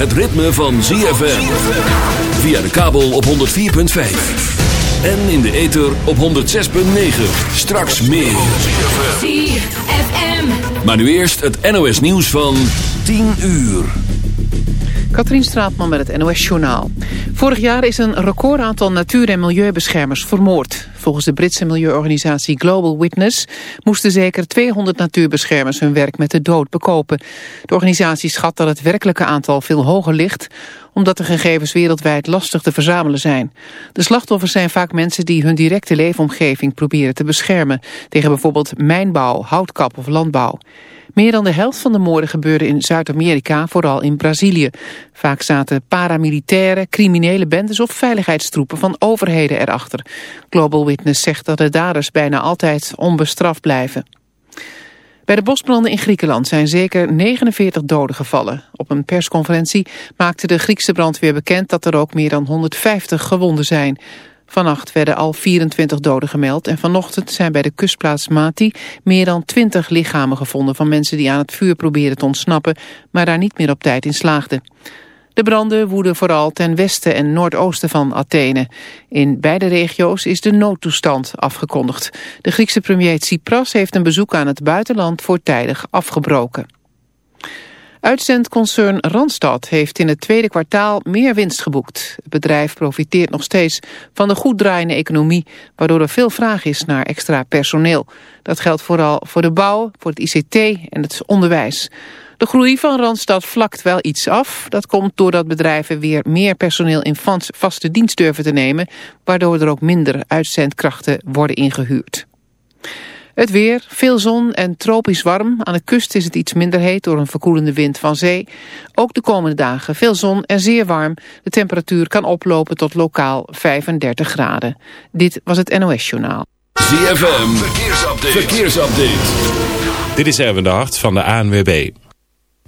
Het ritme van ZFM. Via de kabel op 104.5. En in de ether op 106.9. Straks meer. Maar nu eerst het NOS nieuws van 10 uur. Katrien Straatman met het NOS-journaal. Vorig jaar is een recordaantal natuur- en milieubeschermers vermoord. Volgens de Britse milieuorganisatie Global Witness... moesten zeker 200 natuurbeschermers hun werk met de dood bekopen. De organisatie schat dat het werkelijke aantal veel hoger ligt... omdat de gegevens wereldwijd lastig te verzamelen zijn. De slachtoffers zijn vaak mensen die hun directe leefomgeving proberen te beschermen... tegen bijvoorbeeld mijnbouw, houtkap of landbouw. Meer dan de helft van de moorden gebeurde in Zuid-Amerika, vooral in Brazilië. Vaak zaten paramilitaire, criminele bendes of veiligheidstroepen van overheden erachter. Global Witness zegt dat de daders bijna altijd onbestraft blijven. Bij de bosbranden in Griekenland zijn zeker 49 doden gevallen. Op een persconferentie maakte de Griekse brandweer bekend dat er ook meer dan 150 gewonden zijn. Vannacht werden al 24 doden gemeld en vanochtend zijn bij de kustplaats Mati meer dan 20 lichamen gevonden van mensen die aan het vuur proberen te ontsnappen, maar daar niet meer op tijd in slaagden. De branden woeden vooral ten westen en noordoosten van Athene. In beide regio's is de noodtoestand afgekondigd. De Griekse premier Tsipras heeft een bezoek aan het buitenland voortijdig afgebroken. Uitzendconcern Randstad heeft in het tweede kwartaal meer winst geboekt. Het bedrijf profiteert nog steeds van de goed draaiende economie, waardoor er veel vraag is naar extra personeel. Dat geldt vooral voor de bouw, voor het ICT en het onderwijs. De groei van Randstad vlakt wel iets af. Dat komt doordat bedrijven weer meer personeel in vaste dienst durven te nemen, waardoor er ook minder uitzendkrachten worden ingehuurd. Het weer, veel zon en tropisch warm. Aan de kust is het iets minder heet door een verkoelende wind van zee. Ook de komende dagen veel zon en zeer warm. De temperatuur kan oplopen tot lokaal 35 graden. Dit was het NOS Journaal. ZFM, verkeersupdate. verkeersupdate. Dit is Erwin de Hart van de ANWB.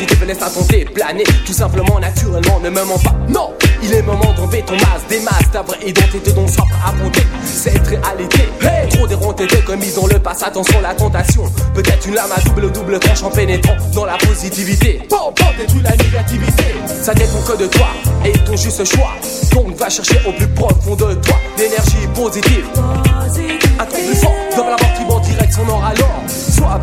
Vibrations positives, laisse-toi tenter, planer tout simplement, naturellement, ne me mens pas. Non, il est moment d'enlever ton masque, des masques, ta vraie identité dont soif à monter. Cette réalité, hey, trop déronté de commis dans le passé, attention la tentation. Peut-être une lame à double double tranche en pénétrant dans la positivité. Bon, bon, détruis la négativité. Ça dépend que de toi et ton juste choix. Donc va chercher au plus profond de toi l'énergie positive. Un truc plus fort dans la mort qui en direction nord alors.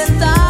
intentar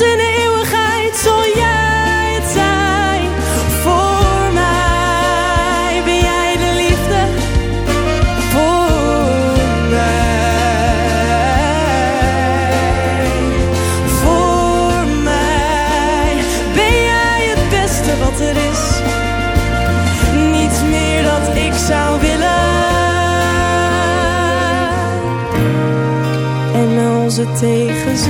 Tot in de eeuwigheid zal jij het zijn. Voor mij ben jij de liefde. Voor mij. Voor mij ben jij het beste wat er is. Niets meer dat ik zou willen. En als het tegen zit,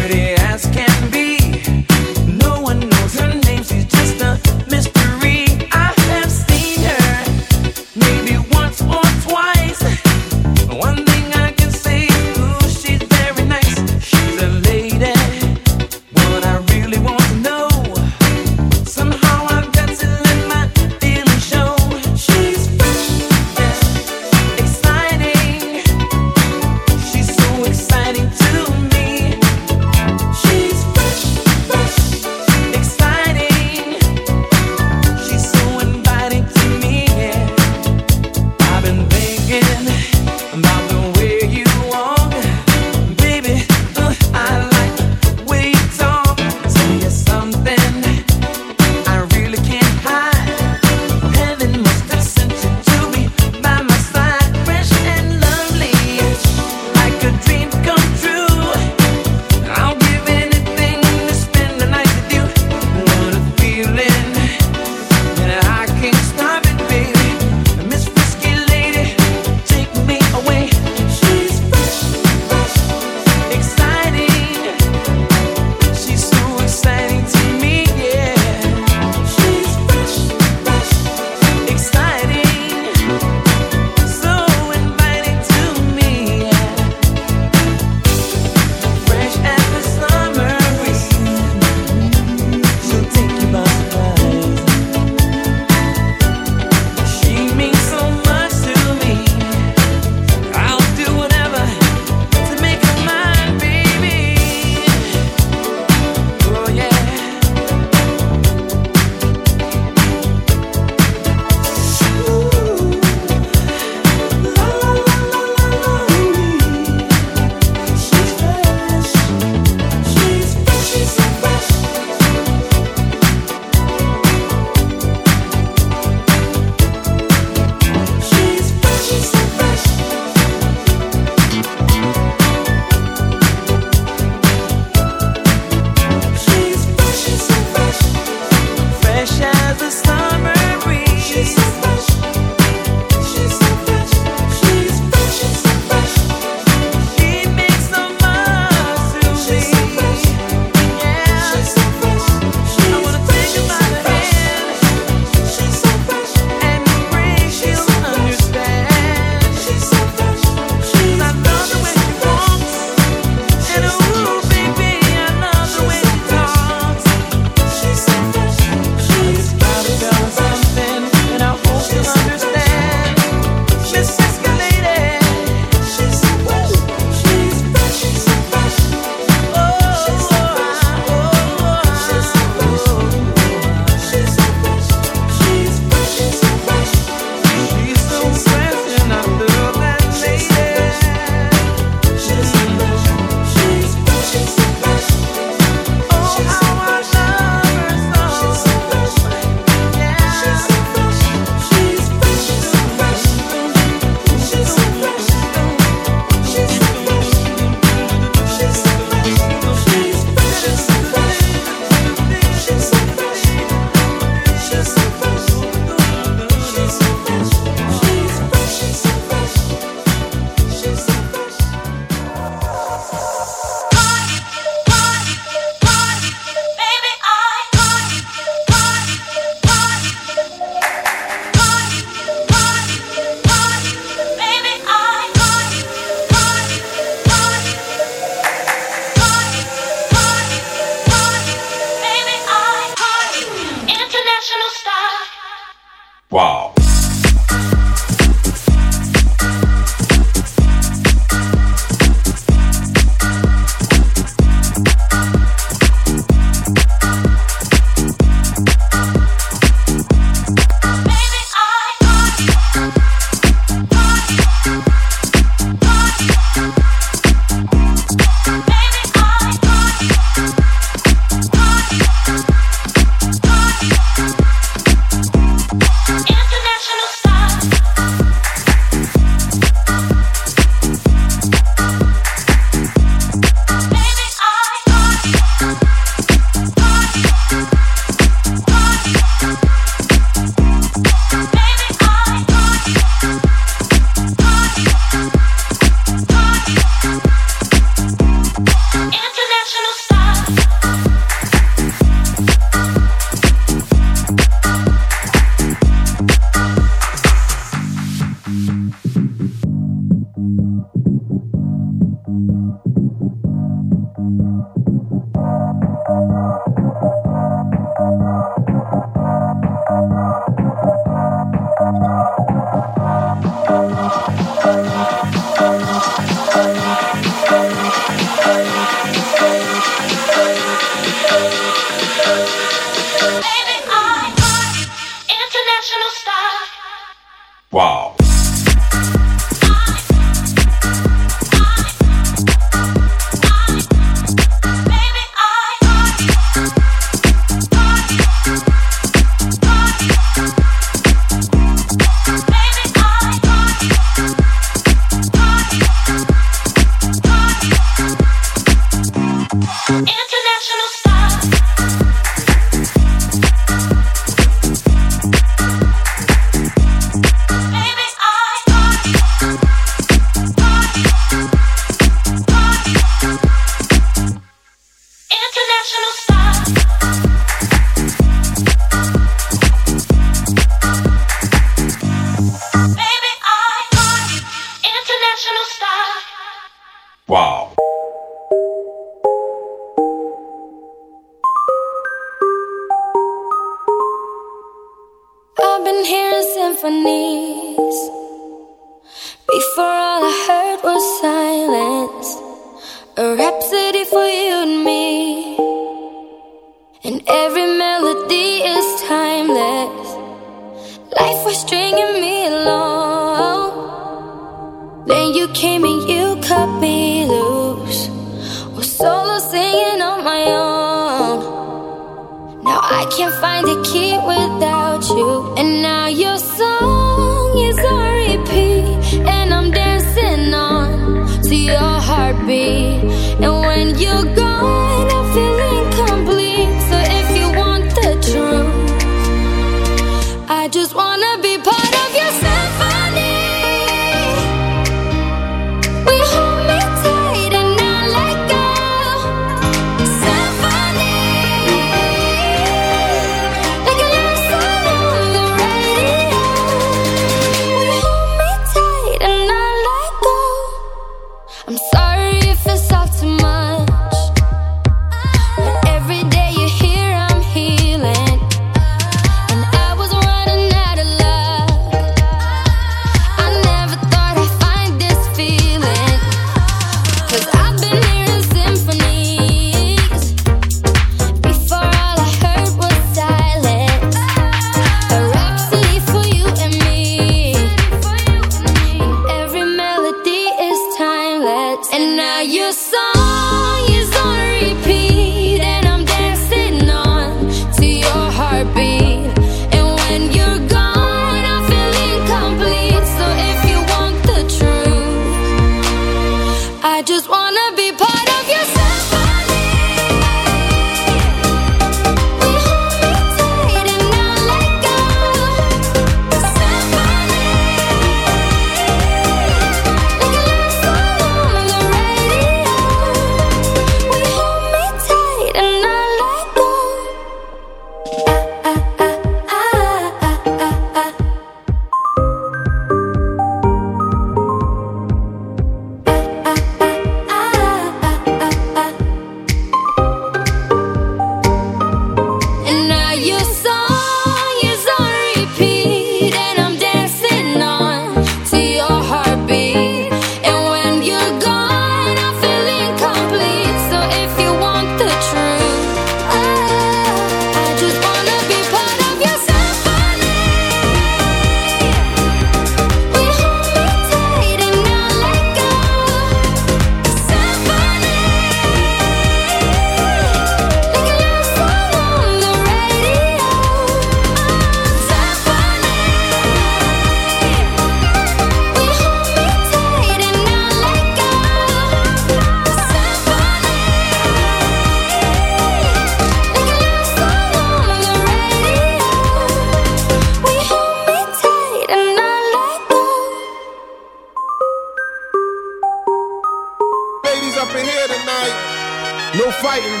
fighting.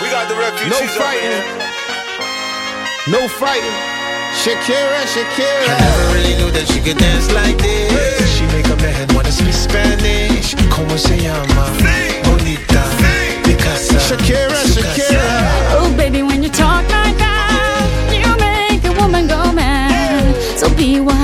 We got the refugees. No fighting. No fighting. Shakira, Shakira. I never really knew that she could dance like this. Hey. She make a man wanna speak Spanish. Como se llama? Hey. Bonita. Hey. Picasa. Shakira, Su Shakira. Oh baby, when you talk like that, you make a woman go mad. So be wise.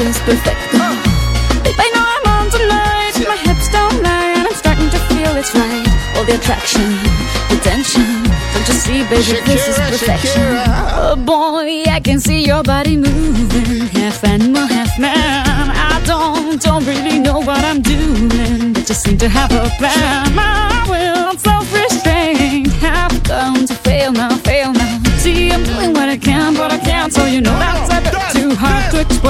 Baby, I see it's perfect. Babe, I know I'm on tonight, my hips don't lie, and I'm starting to feel it's right. All the attraction, the tension. Don't you see, baby, this is perfection. Shakira. Oh boy, I can see your body moving, half animal, half man. I don't, don't really know what I'm doing, but just seem to have a plan. My will, I'm self-restrained. have come to fail now, fail now. See, I'm doing what I can, but I can't, so you know that's a bit too hard to explain.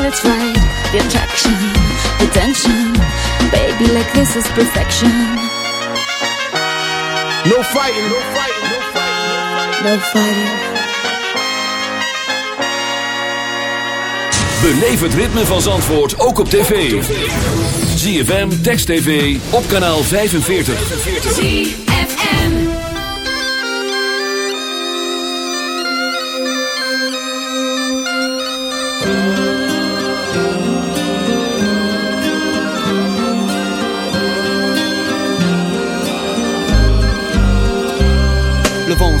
feel it's right. The attraction, the tension, baby. Like this is perfection. No fighting, no fighting, no fighting. No fighting. Beleef het ritme van Zandvoort ook op tv. ZFM, Text TV, op kanaal 45. ZFM. Le vent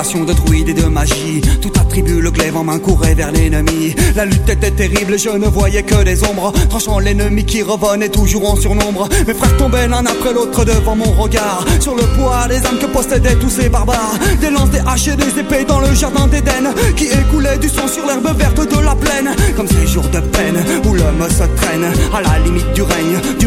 De druides et de magie, tout attribue le glaive en main courait vers l'ennemi. La lutte était terrible, je ne voyais que des ombres, tranchant l'ennemi qui revenait toujours en surnombre. Mes frères tombaient l'un après l'autre devant mon regard, sur le poids des âmes que possédaient tous ces barbares. Des lances, des haches et des épées dans le jardin d'Éden, qui écoulait du sang sur l'herbe verte de la plaine. Comme ces jours de peine où l'homme se traîne à la limite du règne, du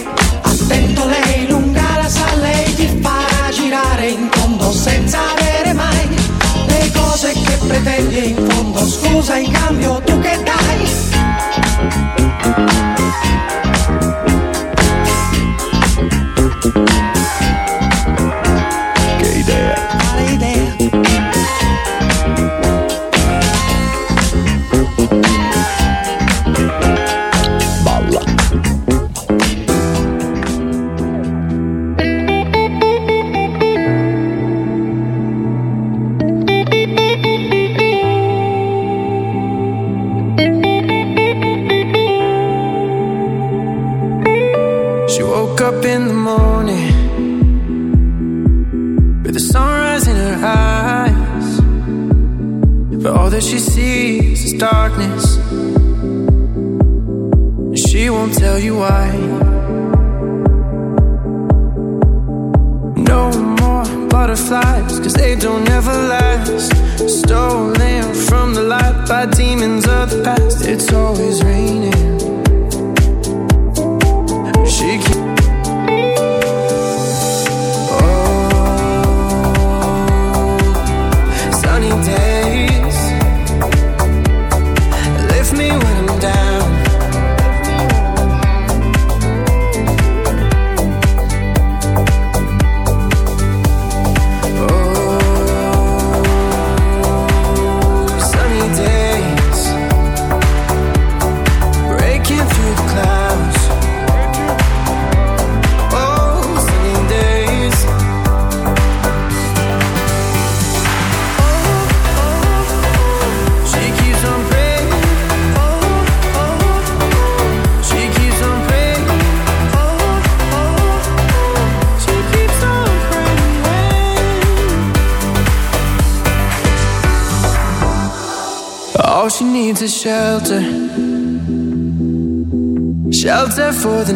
Cose che pretendi in fondo. Scusa in cambio tu che dai? For the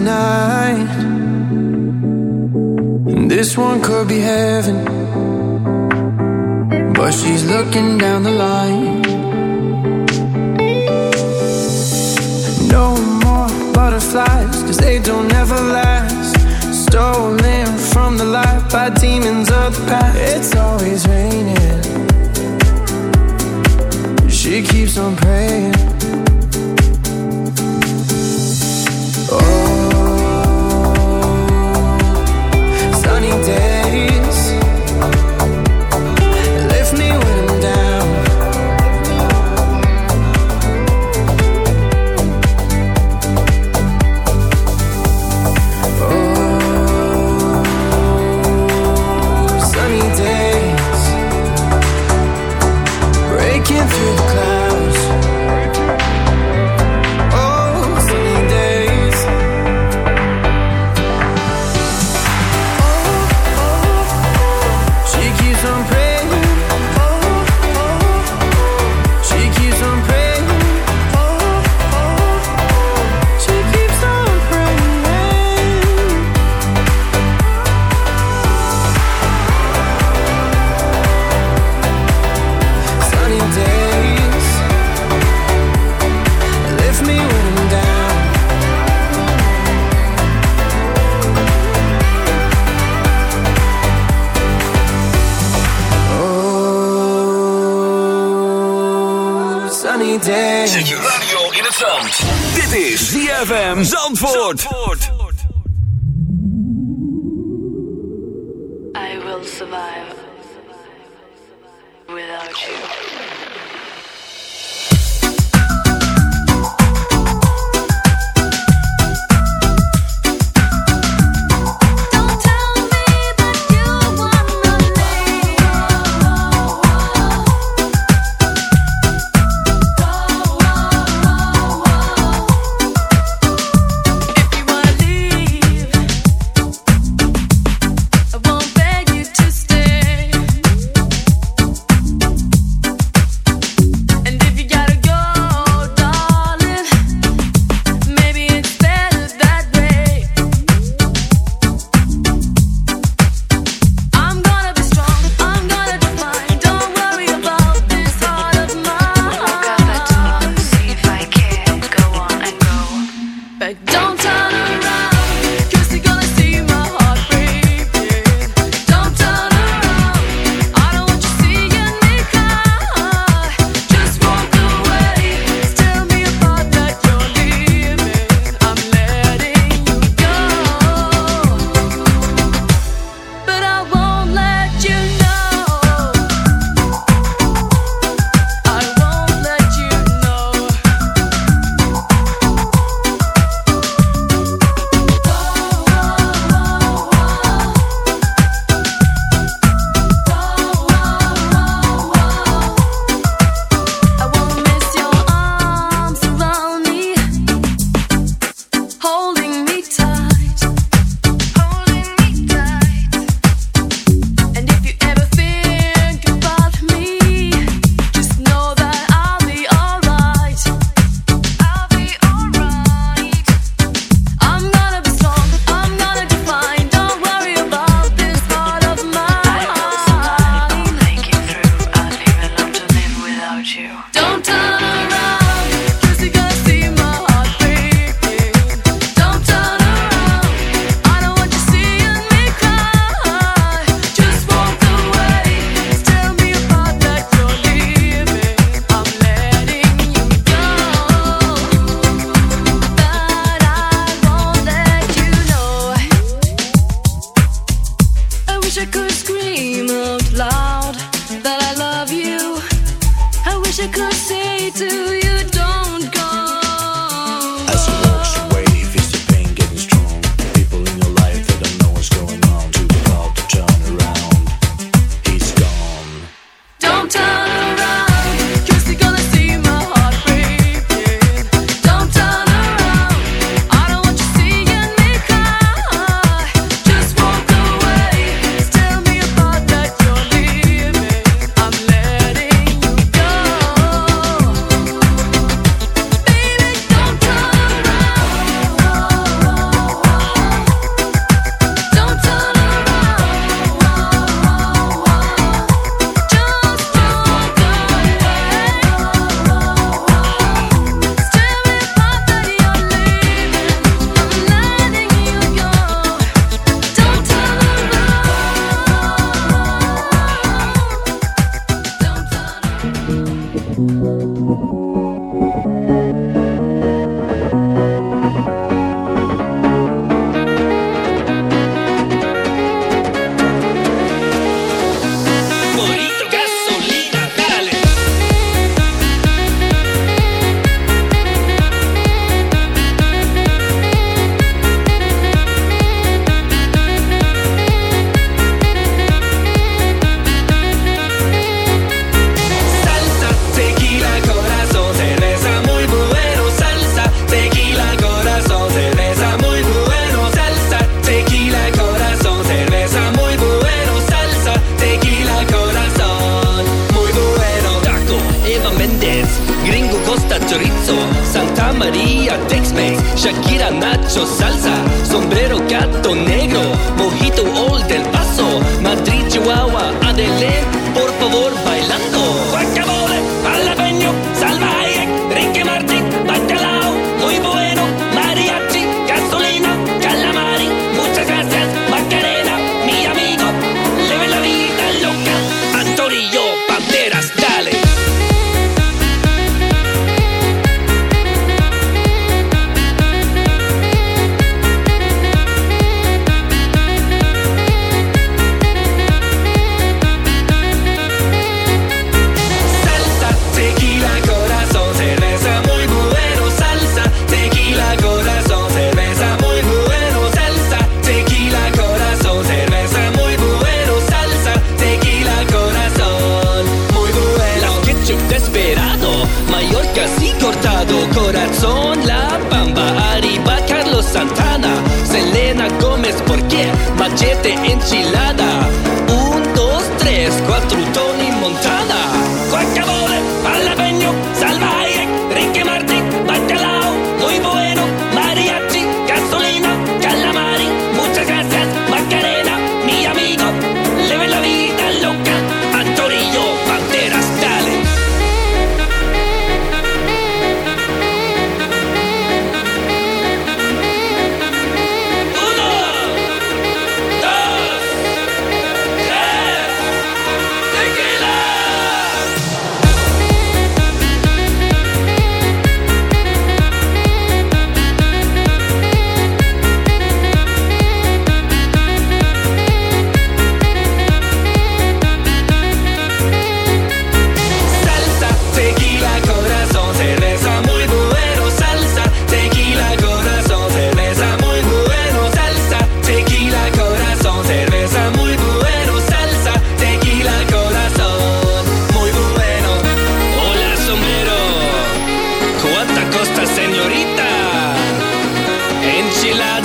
she lied